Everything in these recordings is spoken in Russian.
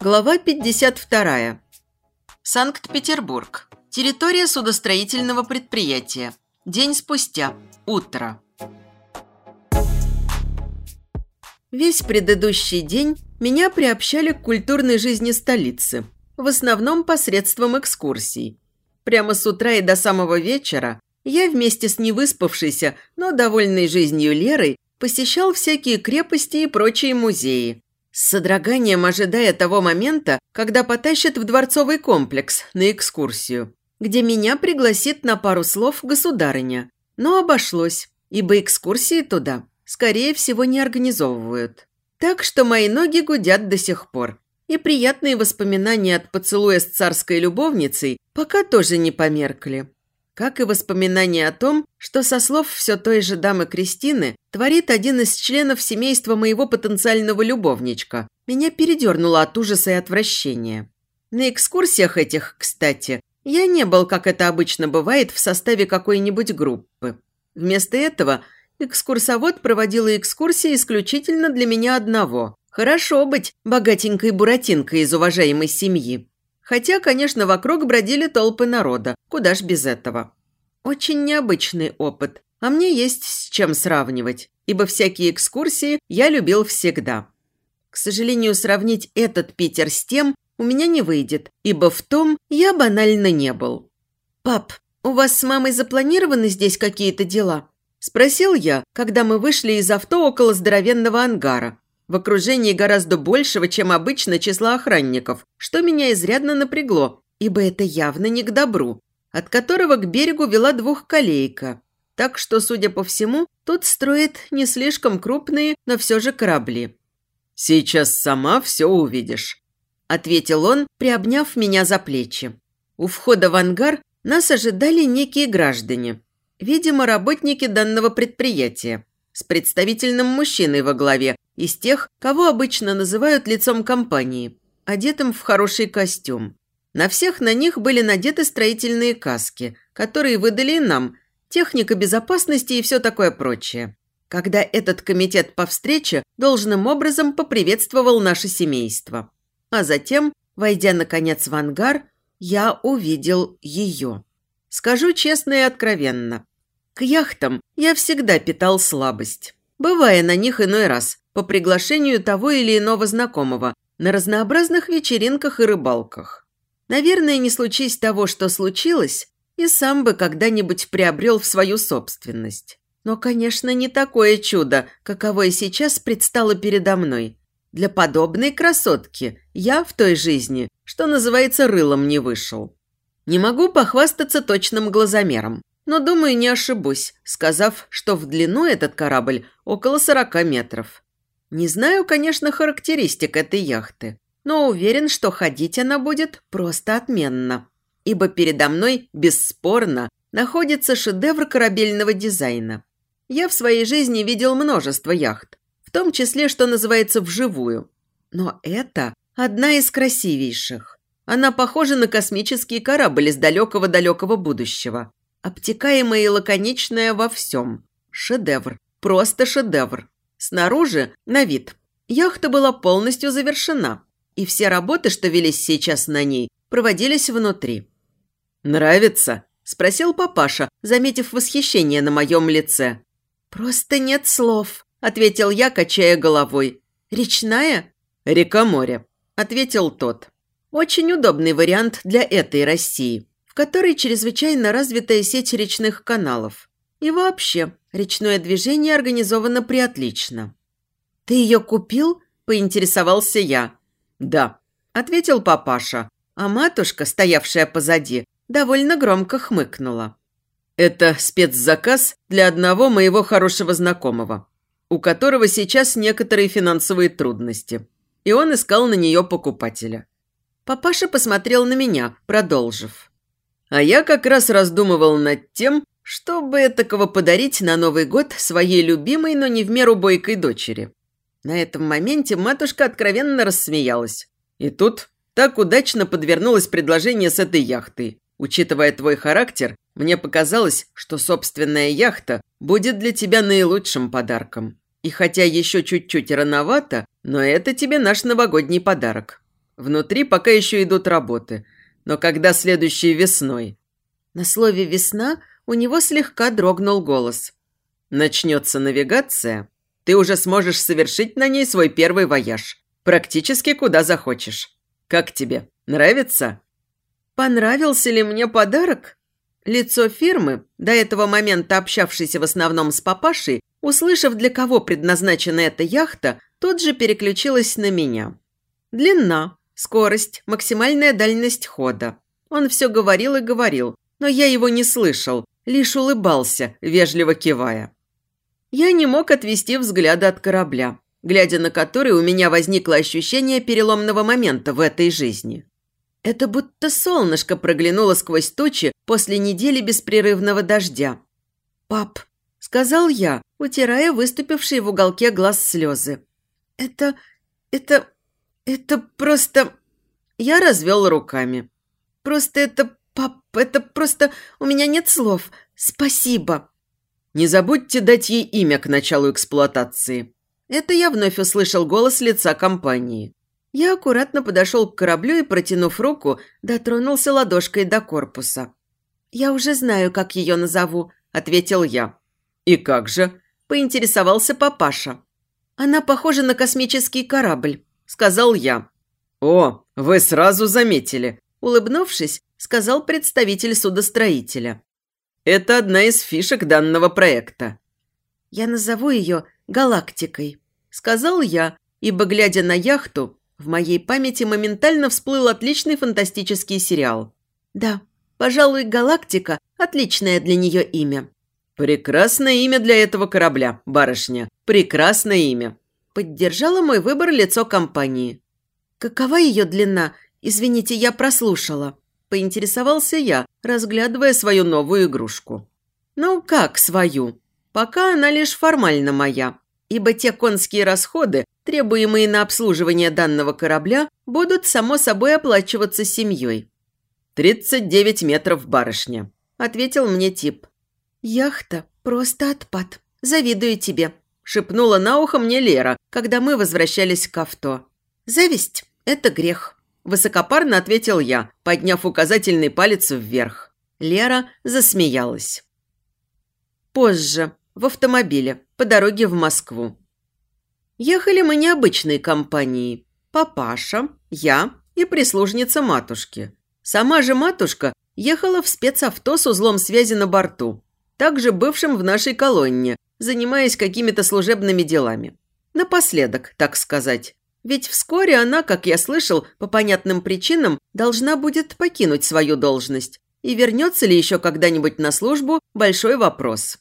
Глава 52. Санкт-Петербург. Территория судостроительного предприятия. День спустя. Утро. Весь предыдущий день меня приобщали к культурной жизни столицы, в основном посредством экскурсий. Прямо с утра и до самого вечера я вместе с невыспавшейся, но довольной жизнью Лерой посещал всякие крепости и прочие музеи. С содроганием ожидая того момента, когда потащат в дворцовый комплекс на экскурсию, где меня пригласит на пару слов государыня. Но обошлось, ибо экскурсии туда скорее всего, не организовывают. Так что мои ноги гудят до сих пор. И приятные воспоминания от поцелуя с царской любовницей пока тоже не померкли. Как и воспоминания о том, что со слов все той же дамы Кристины творит один из членов семейства моего потенциального любовничка, меня передернуло от ужаса и отвращения. На экскурсиях этих, кстати, я не был, как это обычно бывает, в составе какой-нибудь группы. Вместо этого Экскурсовод проводила экскурсии исключительно для меня одного. Хорошо быть богатенькой буратинкой из уважаемой семьи. Хотя, конечно, вокруг бродили толпы народа. Куда ж без этого. Очень необычный опыт. А мне есть с чем сравнивать, ибо всякие экскурсии я любил всегда. К сожалению, сравнить этот Питер с тем у меня не выйдет, ибо в том я банально не был. «Пап, у вас с мамой запланированы здесь какие-то дела?» Спросил я, когда мы вышли из авто около здоровенного ангара, в окружении гораздо большего, чем обычно, числа охранников, что меня изрядно напрягло, ибо это явно не к добру, от которого к берегу вела двухколейка. Так что, судя по всему, тут строят не слишком крупные, но все же корабли. «Сейчас сама все увидишь», – ответил он, приобняв меня за плечи. У входа в ангар нас ожидали некие граждане, Видимо, работники данного предприятия с представительным мужчиной во главе из тех, кого обычно называют лицом компании, одетым в хороший костюм. На всех на них были надеты строительные каски, которые выдали нам, техника безопасности и все такое прочее. Когда этот комитет по встрече должным образом поприветствовал наше семейство. А затем, войдя наконец в ангар, я увидел ее. Скажу честно и откровенно. К яхтам я всегда питал слабость. Бывая на них иной раз, по приглашению того или иного знакомого, на разнообразных вечеринках и рыбалках. Наверное, не случись того, что случилось, и сам бы когда-нибудь приобрел в свою собственность. Но, конечно, не такое чудо, каковое сейчас предстало передо мной. Для подобной красотки я в той жизни, что называется, рылом не вышел. Не могу похвастаться точным глазомером, но, думаю, не ошибусь, сказав, что в длину этот корабль около 40 метров. Не знаю, конечно, характеристик этой яхты, но уверен, что ходить она будет просто отменно. Ибо передо мной, бесспорно, находится шедевр корабельного дизайна. Я в своей жизни видел множество яхт, в том числе, что называется, вживую. Но это одна из красивейших. Она похожа на космический корабль из далекого-далекого будущего. Обтекаемая и лаконичная во всем. Шедевр. Просто шедевр. Снаружи, на вид, яхта была полностью завершена. И все работы, что велись сейчас на ней, проводились внутри. «Нравится?» – спросил папаша, заметив восхищение на моем лице. «Просто нет слов», – ответил я, качая головой. «Речная?» «Река-море», – ответил тот. Очень удобный вариант для этой России, в которой чрезвычайно развитая сеть речных каналов. И вообще, речное движение организовано приотлично. «Ты ее купил?» – поинтересовался я. «Да», – ответил папаша, а матушка, стоявшая позади, довольно громко хмыкнула. «Это спецзаказ для одного моего хорошего знакомого, у которого сейчас некоторые финансовые трудности, и он искал на нее покупателя. Папаша посмотрел на меня, продолжив. А я как раз раздумывал над тем, чтобы этакого подарить на Новый год своей любимой, но не в меру бойкой дочери. На этом моменте матушка откровенно рассмеялась. И тут так удачно подвернулось предложение с этой яхтой. Учитывая твой характер, Мне показалось, что собственная яхта будет для тебя наилучшим подарком. И хотя еще чуть-чуть рановато, но это тебе наш новогодний подарок. Внутри пока еще идут работы, но когда следующей весной?» На слове «весна» у него слегка дрогнул голос. «Начнется навигация, ты уже сможешь совершить на ней свой первый вояж. Практически куда захочешь. Как тебе? Нравится?» Понравился ли мне подарок? Лицо фирмы, до этого момента общавшейся в основном с папашей, услышав, для кого предназначена эта яхта, тут же переключилось на меня. Длина, скорость, максимальная дальность хода. Он все говорил и говорил, но я его не слышал, лишь улыбался, вежливо кивая. Я не мог отвести взгляда от корабля, глядя на который у меня возникло ощущение переломного момента в этой жизни. Это будто солнышко проглянуло сквозь тучи после недели беспрерывного дождя. «Пап», – сказал я, утирая выступившие в уголке глаз слезы. «Это... это... это просто...» Я развел руками. «Просто это... пап, это просто... у меня нет слов. Спасибо». «Не забудьте дать ей имя к началу эксплуатации». Это я вновь услышал голос лица компании. Я аккуратно подошел к кораблю и, протянув руку, дотронулся ладошкой до корпуса. «Я уже знаю, как ее назову», – ответил я. «И как же?» – поинтересовался папаша. «Она похожа на космический корабль», – сказал я. «О, вы сразу заметили», – улыбнувшись, сказал представитель судостроителя. «Это одна из фишек данного проекта». «Я назову ее «Галактикой», – сказал я, ибо, глядя на яхту, в моей памяти моментально всплыл отличный фантастический сериал. Да, пожалуй, «Галактика» – отличное для нее имя. «Прекрасное имя для этого корабля, барышня. Прекрасное имя», – поддержала мой выбор лицо компании. «Какова ее длина? Извините, я прослушала», – поинтересовался я, разглядывая свою новую игрушку. «Ну, как свою? Пока она лишь формально моя ибо те конские расходы, требуемые на обслуживание данного корабля, будут, само собой, оплачиваться семьей. «Тридцать девять метров, барышня», – ответил мне тип. «Яхта – просто отпад. Завидую тебе», – шепнула на ухо мне Лера, когда мы возвращались к авто. «Зависть – это грех», – высокопарно ответил я, подняв указательный палец вверх. Лера засмеялась. Позже, в автомобиле, по дороге в Москву. Ехали мы необычной компанией. Папаша, я и прислужница матушки. Сама же матушка ехала в спецавто с узлом связи на борту, также бывшим в нашей колонне, занимаясь какими-то служебными делами. Напоследок, так сказать. Ведь вскоре она, как я слышал, по понятным причинам должна будет покинуть свою должность. И вернется ли еще когда-нибудь на службу – большой вопрос.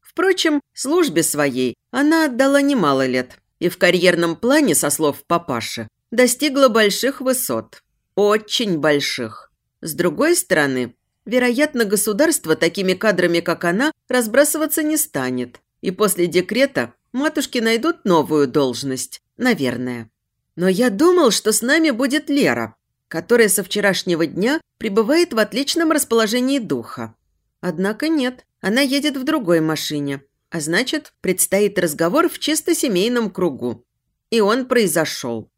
Впрочем, службе своей она отдала немало лет и в карьерном плане, со слов папаши, достигла больших высот. Очень больших. С другой стороны, вероятно, государство такими кадрами, как она, разбрасываться не станет. И после декрета матушки найдут новую должность, наверное. Но я думал, что с нами будет Лера, которая со вчерашнего дня пребывает в отличном расположении духа. Однако нет. Она едет в другой машине, а значит, предстоит разговор в чисто семейном кругу. И он произошел.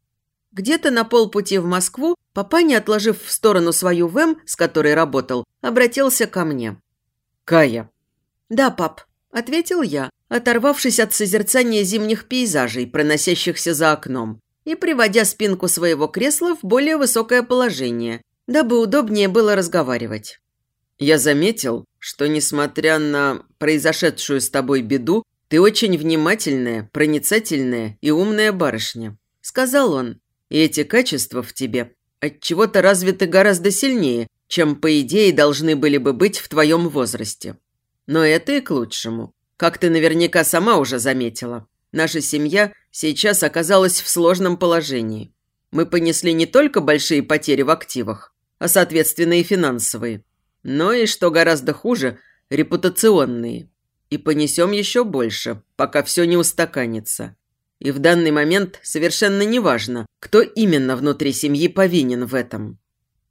Где-то на полпути в Москву папа, не отложив в сторону свою ВЭМ, с которой работал, обратился ко мне. «Кая». «Да, пап», – ответил я, оторвавшись от созерцания зимних пейзажей, проносящихся за окном, и приводя спинку своего кресла в более высокое положение, дабы удобнее было разговаривать. Я заметил, что, несмотря на произошедшую с тобой беду, ты очень внимательная, проницательная и умная барышня», – сказал он. «И эти качества в тебе от чего то развиты гораздо сильнее, чем, по идее, должны были бы быть в твоем возрасте. Но это и к лучшему. Как ты наверняка сама уже заметила, наша семья сейчас оказалась в сложном положении. Мы понесли не только большие потери в активах, а, соответственно, и финансовые но и, что гораздо хуже, репутационные. И понесем еще больше, пока все не устаканится. И в данный момент совершенно неважно, кто именно внутри семьи повинен в этом.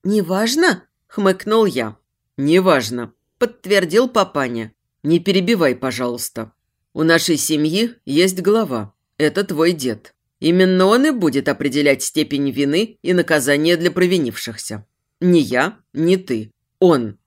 «Неважно?» – хмыкнул я. «Неважно», подтвердил папаня. «Не перебивай, пожалуйста. У нашей семьи есть глава. Это твой дед. Именно он и будет определять степень вины и наказания для провинившихся. Не я, не ты. Он».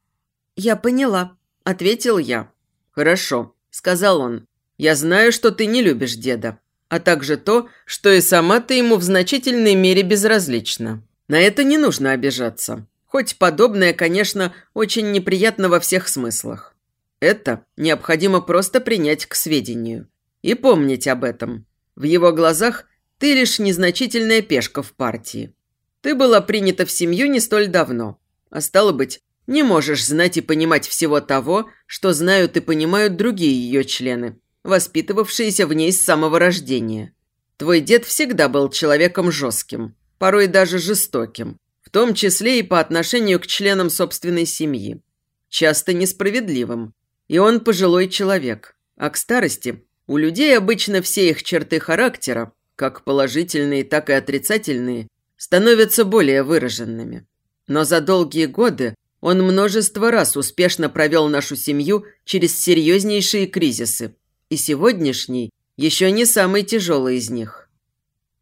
«Я поняла», – ответил я. «Хорошо», – сказал он. «Я знаю, что ты не любишь деда, а также то, что и сама ты ему в значительной мере безразлична. На это не нужно обижаться. Хоть подобное, конечно, очень неприятно во всех смыслах. Это необходимо просто принять к сведению. И помнить об этом. В его глазах ты лишь незначительная пешка в партии. Ты была принята в семью не столь давно. А стало быть, не можешь знать и понимать всего того, что знают и понимают другие ее члены, воспитывавшиеся в ней с самого рождения. Твой дед всегда был человеком жестким, порой даже жестоким, в том числе и по отношению к членам собственной семьи. Часто несправедливым, и он пожилой человек. А к старости у людей обычно все их черты характера, как положительные, так и отрицательные, становятся более выраженными. Но за долгие годы он множество раз успешно провел нашу семью через серьезнейшие кризисы, и сегодняшний еще не самый тяжелый из них.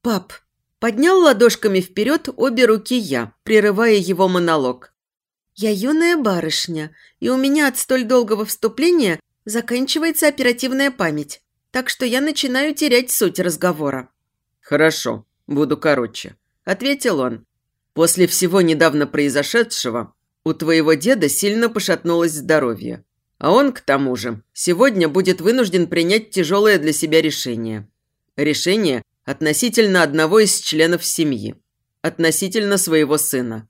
«Пап», поднял ладошками вперед обе руки я, прерывая его монолог. «Я юная барышня, и у меня от столь долгого вступления заканчивается оперативная память, так что я начинаю терять суть разговора». «Хорошо, буду короче», – ответил он. «После всего недавно произошедшего у твоего деда сильно пошатнулось здоровье, а он, к тому же, сегодня будет вынужден принять тяжелое для себя решение. Решение относительно одного из членов семьи, относительно своего сына».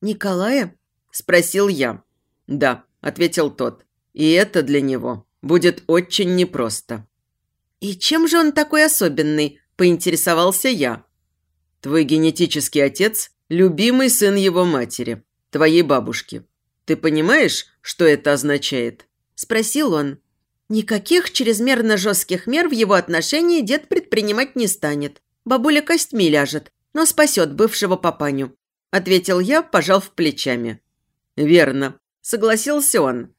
«Николая?» – спросил я. «Да», – ответил тот. «И это для него будет очень непросто». «И чем же он такой особенный?» – поинтересовался я. «Твой генетический отец – любимый сын его матери, твоей бабушки. Ты понимаешь, что это означает?» – спросил он. Никаких чрезмерно жестких мер в его отношении дед предпринимать не станет. Бабуля костьми ляжет, но спасет бывшего папаню», – ответил я, пожав плечами. «Верно», – согласился он.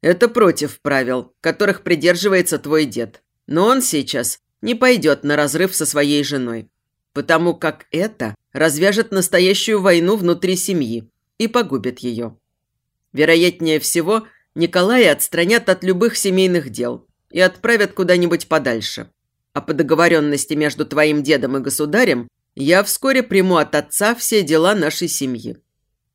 «Это против правил, которых придерживается твой дед. Но он сейчас не пойдет на разрыв со своей женой, потому как это развяжет настоящую войну внутри семьи и погубит ее. Вероятнее всего, Николая отстранят от любых семейных дел и отправят куда-нибудь подальше. А по договоренности между твоим дедом и государем я вскоре приму от отца все дела нашей семьи.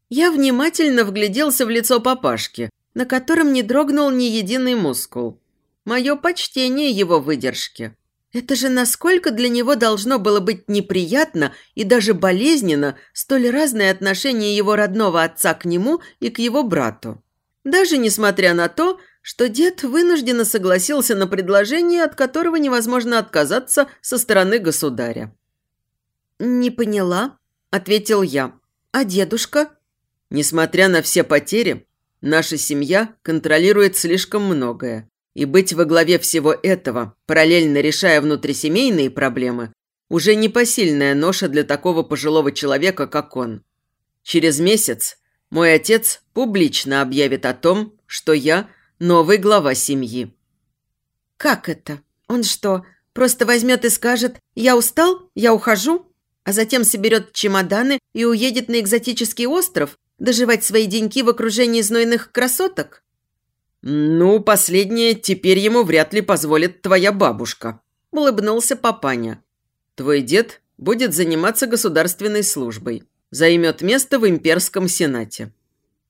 Я внимательно вгляделся в лицо папашки, на котором не дрогнул ни единый мускул. Мое почтение его выдержке. Это же насколько для него должно было быть неприятно и даже болезненно столь разное отношение его родного отца к нему и к его брату. Даже несмотря на то, что дед вынужденно согласился на предложение, от которого невозможно отказаться со стороны государя. «Не поняла», – ответил я. «А дедушка?» Несмотря на все потери, наша семья контролирует слишком многое. И быть во главе всего этого, параллельно решая внутрисемейные проблемы, уже непосильная ноша для такого пожилого человека, как он. Через месяц мой отец публично объявит о том, что я новый глава семьи. «Как это? Он что, просто возьмет и скажет «Я устал, я ухожу», а затем соберет чемоданы и уедет на экзотический остров, доживать свои деньки в окружении знойных красоток? «Ну, последнее теперь ему вряд ли позволит твоя бабушка», – улыбнулся папаня. «Твой дед будет заниматься государственной службой, займет место в имперском сенате».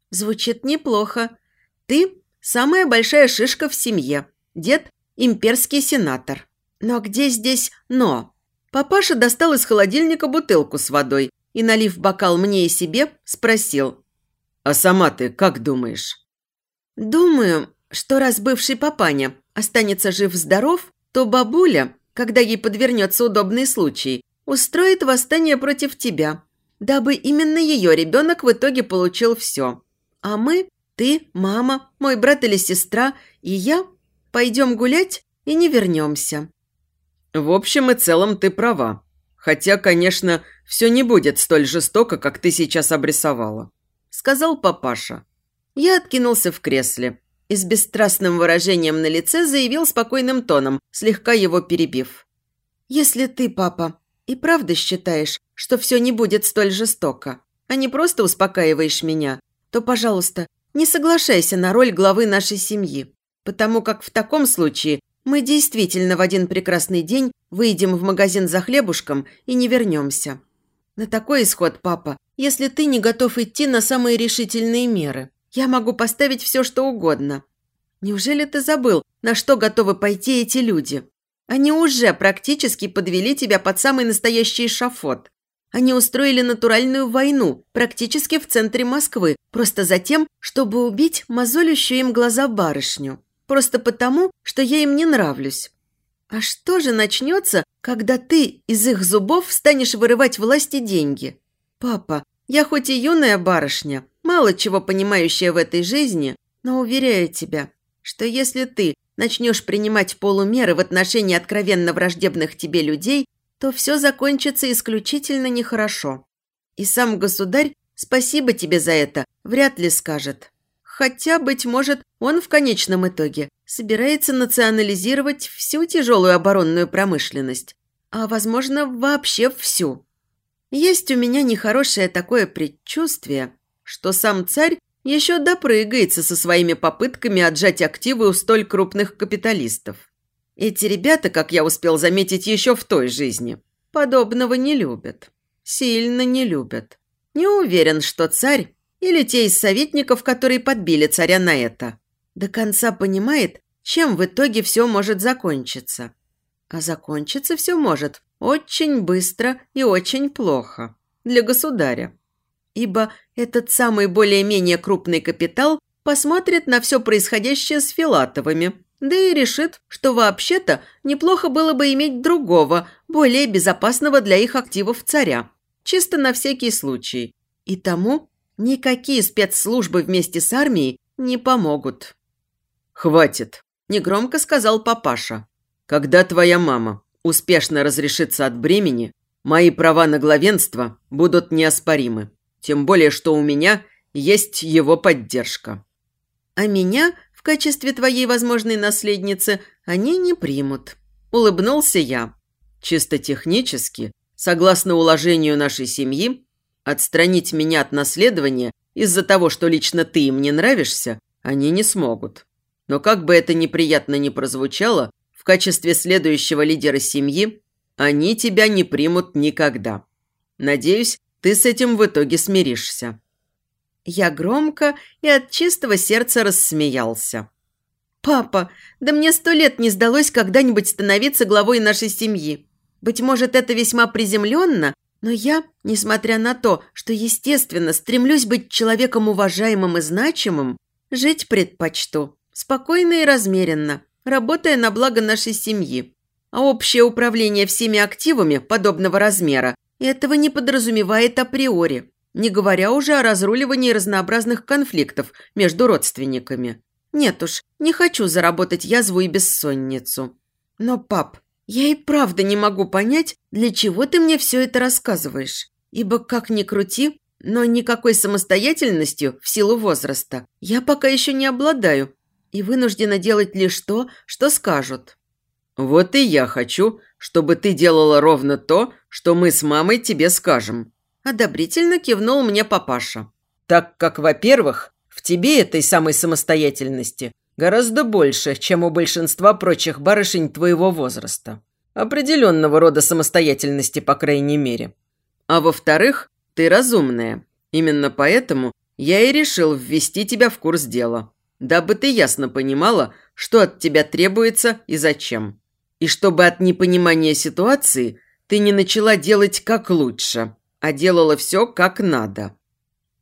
«Звучит неплохо. Ты – самая большая шишка в семье, дед – имперский сенатор. Но где здесь «но»?» Папаша достал из холодильника бутылку с водой и, налив бокал мне и себе, спросил. «А сама ты как думаешь?» «Думаю, что раз бывший папаня останется жив-здоров, то бабуля, когда ей подвернется удобный случай, устроит восстание против тебя, дабы именно ее ребенок в итоге получил все. А мы, ты, мама, мой брат или сестра и я пойдем гулять и не вернемся». «В общем и целом ты права», Хотя, конечно, все не будет столь жестоко, как ты сейчас обрисовала», – сказал папаша. Я откинулся в кресле и с бесстрастным выражением на лице заявил спокойным тоном, слегка его перебив. «Если ты, папа, и правда считаешь, что все не будет столь жестоко, а не просто успокаиваешь меня, то, пожалуйста, не соглашайся на роль главы нашей семьи, потому как в таком случае мы действительно в один прекрасный день выйдем в магазин за хлебушком и не вернемся. На такой исход, папа, если ты не готов идти на самые решительные меры, я могу поставить все, что угодно. Неужели ты забыл, на что готовы пойти эти люди? Они уже практически подвели тебя под самый настоящий шафот. Они устроили натуральную войну практически в центре Москвы, просто за тем, чтобы убить мозолющую им глаза барышню. Просто потому, что я им не нравлюсь. А что же начнется, когда ты из их зубов станешь вырывать власти деньги? Папа, я хоть и юная барышня, мало чего понимающая в этой жизни, но уверяю тебя, что если ты начнешь принимать полумеры в отношении откровенно враждебных тебе людей, то все закончится исключительно нехорошо. И сам государь спасибо тебе за это вряд ли скажет. Хотя, быть может, он в конечном итоге собирается национализировать всю тяжелую оборонную промышленность, а, возможно, вообще всю. Есть у меня нехорошее такое предчувствие, что сам царь еще допрыгается со своими попытками отжать активы у столь крупных капиталистов. Эти ребята, как я успел заметить еще в той жизни, подобного не любят. Сильно не любят. Не уверен, что царь или те из советников, которые подбили царя на это, до конца понимает, чем в итоге все может закончиться. А закончиться все может очень быстро и очень плохо для государя. Ибо этот самый более-менее крупный капитал посмотрит на все происходящее с Филатовыми – да и решит, что вообще-то неплохо было бы иметь другого, более безопасного для их активов царя. Чисто на всякий случай. И тому никакие спецслужбы вместе с армией не помогут. «Хватит», – негромко сказал папаша. «Когда твоя мама успешно разрешится от бремени, мои права на главенство будут неоспоримы. Тем более, что у меня есть его поддержка». «А меня – качестве твоей возможной наследницы они не примут», – улыбнулся я. «Чисто технически, согласно уложению нашей семьи, отстранить меня от наследования из-за того, что лично ты им не нравишься, они не смогут. Но как бы это неприятно ни прозвучало, в качестве следующего лидера семьи они тебя не примут никогда. Надеюсь, ты с этим в итоге смиришься». Я громко и от чистого сердца рассмеялся. «Папа, да мне сто лет не сдалось когда-нибудь становиться главой нашей семьи. Быть может, это весьма приземленно, но я, несмотря на то, что, естественно, стремлюсь быть человеком уважаемым и значимым, жить предпочту, спокойно и размеренно, работая на благо нашей семьи. А общее управление всеми активами подобного размера этого не подразумевает априори не говоря уже о разруливании разнообразных конфликтов между родственниками. Нет уж, не хочу заработать язву и бессонницу. Но, пап, я и правда не могу понять, для чего ты мне все это рассказываешь. Ибо, как ни крути, но никакой самостоятельностью в силу возраста я пока еще не обладаю и вынуждена делать лишь то, что скажут. Вот и я хочу, чтобы ты делала ровно то, что мы с мамой тебе скажем. Одобрительно кивнул мне папаша. Так как, во-первых, в тебе этой самой самостоятельности гораздо больше, чем у большинства прочих барышень твоего возраста. Определенного рода самостоятельности, по крайней мере. А во-вторых, ты разумная. Именно поэтому я и решил ввести тебя в курс дела, дабы ты ясно понимала, что от тебя требуется и зачем. И чтобы от непонимания ситуации ты не начала делать как лучше, а делала все как надо.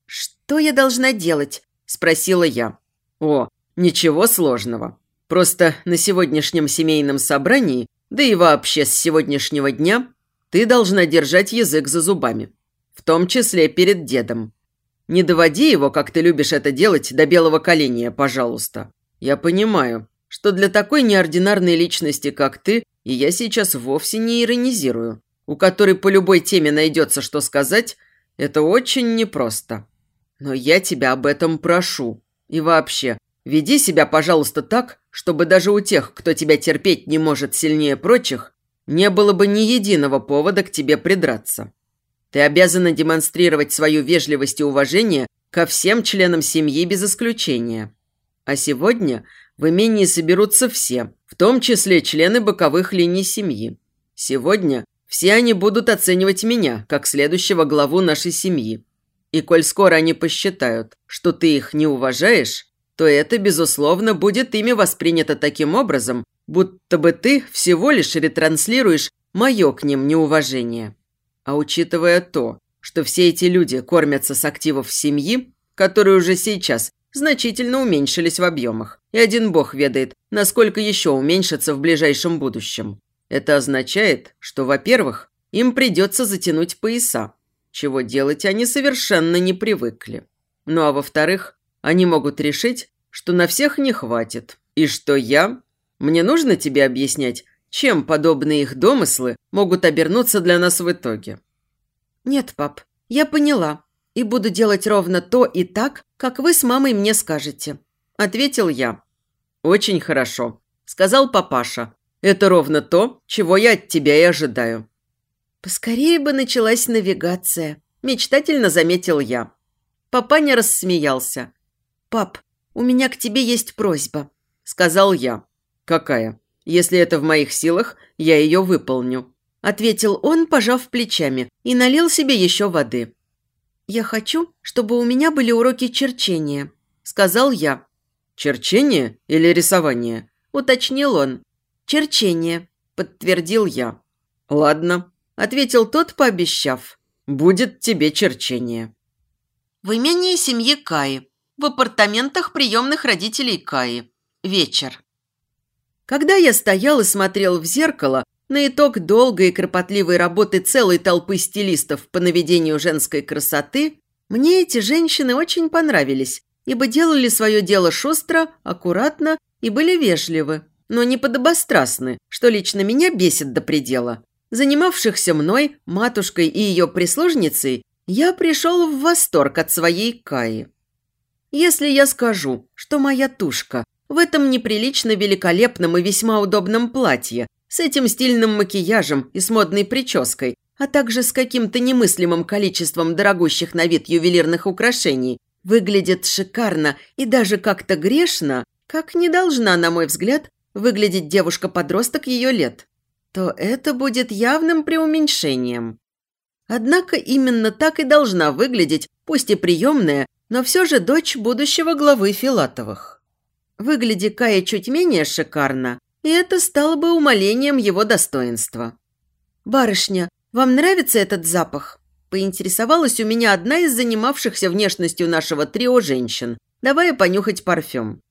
«Что я должна делать?» – спросила я. «О, ничего сложного. Просто на сегодняшнем семейном собрании, да и вообще с сегодняшнего дня, ты должна держать язык за зубами. В том числе перед дедом. Не доводи его, как ты любишь это делать, до белого коленя, пожалуйста. Я понимаю, что для такой неординарной личности, как ты, и я сейчас вовсе не иронизирую у которой по любой теме найдется что сказать, это очень непросто. Но я тебя об этом прошу. И вообще, Веди себя, пожалуйста, так, чтобы даже у тех, кто тебя терпеть не может сильнее прочих, не было бы ни единого повода к тебе придраться. Ты обязана демонстрировать свою вежливость и уважение ко всем членам семьи без исключения. А сегодня в имении соберутся все, в том числе члены боковых линий семьи. Сегодня все они будут оценивать меня, как следующего главу нашей семьи. И коль скоро они посчитают, что ты их не уважаешь, то это, безусловно, будет ими воспринято таким образом, будто бы ты всего лишь ретранслируешь мое к ним неуважение. А учитывая то, что все эти люди кормятся с активов семьи, которые уже сейчас значительно уменьшились в объемах, и один бог ведает, насколько еще уменьшатся в ближайшем будущем. Это означает, что, во-первых, им придется затянуть пояса, чего делать они совершенно не привыкли. Ну а во-вторых, они могут решить, что на всех не хватит, и что я... Мне нужно тебе объяснять, чем подобные их домыслы могут обернуться для нас в итоге? Нет, пап, я поняла и буду делать ровно то и так, как вы с мамой мне скажете», – ответил я. «Очень хорошо», – сказал папаша. «Это ровно то, чего я от тебя и ожидаю». «Поскорее бы началась навигация», – мечтательно заметил я. Папаня рассмеялся. «Пап, у меня к тебе есть просьба», – сказал я. «Какая? Если это в моих силах, я ее выполню», – ответил он, пожав плечами, и налил себе еще воды. «Я хочу, чтобы у меня были уроки черчения», – сказал я. «Черчение или рисование?» – уточнил он. «Черчение», – подтвердил я. «Ладно», – ответил тот, пообещав. «Будет тебе черчение». В имении семьи Каи. В апартаментах приемных родителей Каи. Вечер. Когда я стоял и смотрел в зеркало, на итог долгой и кропотливой работы целой толпы стилистов по наведению женской красоты мне эти женщины очень понравились, ибо делали свое дело шустро, аккуратно и были вежливы, но не подобострастны, что лично меня бесит до предела. Занимавшихся мной, матушкой и ее прислужницей, я пришел в восторг от своей Каи. Если я скажу, что моя тушка в этом неприлично великолепном и весьма удобном платье с этим стильным макияжем и с модной прической, а также с каким-то немыслимым количеством дорогущих на вид ювелирных украшений, выглядит шикарно и даже как-то грешно, как не должна, на мой взгляд, выглядеть девушка-подросток ее лет, то это будет явным преуменьшением. Однако именно так и должна выглядеть, пусть и приемная, но все же дочь будущего главы Филатовых. Выгляди Кая чуть менее шикарно, и это стало бы умолением его достоинства. «Барышня, вам нравится этот запах?» Поинтересовалась у меня одна из занимавшихся внешностью нашего трио женщин, давая понюхать парфюм.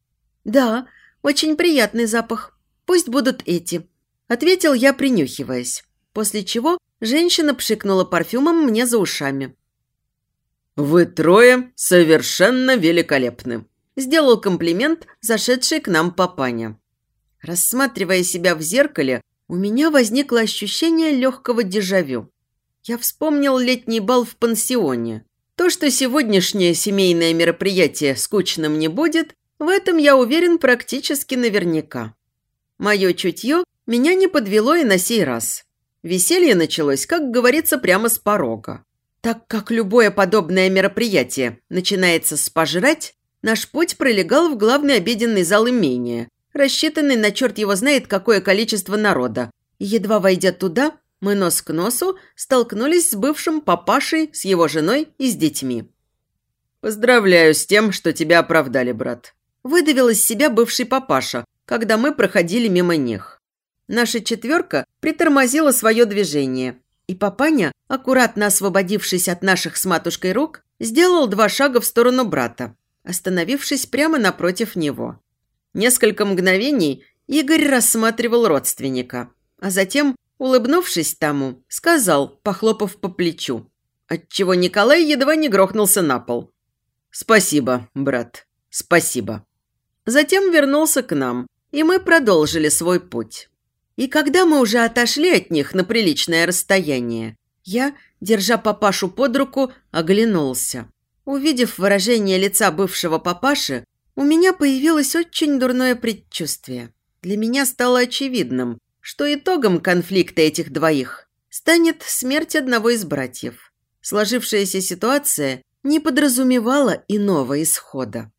«Да, очень приятный запах. Пусть будут эти», – ответил я, принюхиваясь, после чего женщина пшикнула парфюмом мне за ушами. «Вы трое совершенно великолепны», – сделал комплимент зашедший к нам папаня. Рассматривая себя в зеркале, у меня возникло ощущение легкого дежавю. Я вспомнил летний бал в пансионе. То, что сегодняшнее семейное мероприятие скучным не будет, в этом я уверен практически наверняка. Мое чутье меня не подвело и на сей раз. Веселье началось, как говорится, прямо с порога. Так как любое подобное мероприятие начинается с пожрать, наш путь пролегал в главный обеденный зал имения, рассчитанный на черт его знает какое количество народа. Едва войдя туда, мы нос к носу столкнулись с бывшим папашей, с его женой и с детьми. «Поздравляю с тем, что тебя оправдали, брат», – выдавил из себя бывший папаша, когда мы проходили мимо них. Наша четверка притормозила свое движение, и папаня, аккуратно освободившись от наших с матушкой рук, сделал два шага в сторону брата, остановившись прямо напротив него. Несколько мгновений Игорь рассматривал родственника, а затем, улыбнувшись тому, сказал, похлопав по плечу, отчего Николай едва не грохнулся на пол. «Спасибо, брат, спасибо». Затем вернулся к нам, и мы продолжили свой путь. И когда мы уже отошли от них на приличное расстояние, я, держа папашу под руку, оглянулся. Увидев выражение лица бывшего папаши, у меня появилось очень дурное предчувствие. Для меня стало очевидным, что итогом конфликта этих двоих станет смерть одного из братьев. Сложившаяся ситуация не подразумевала иного исхода.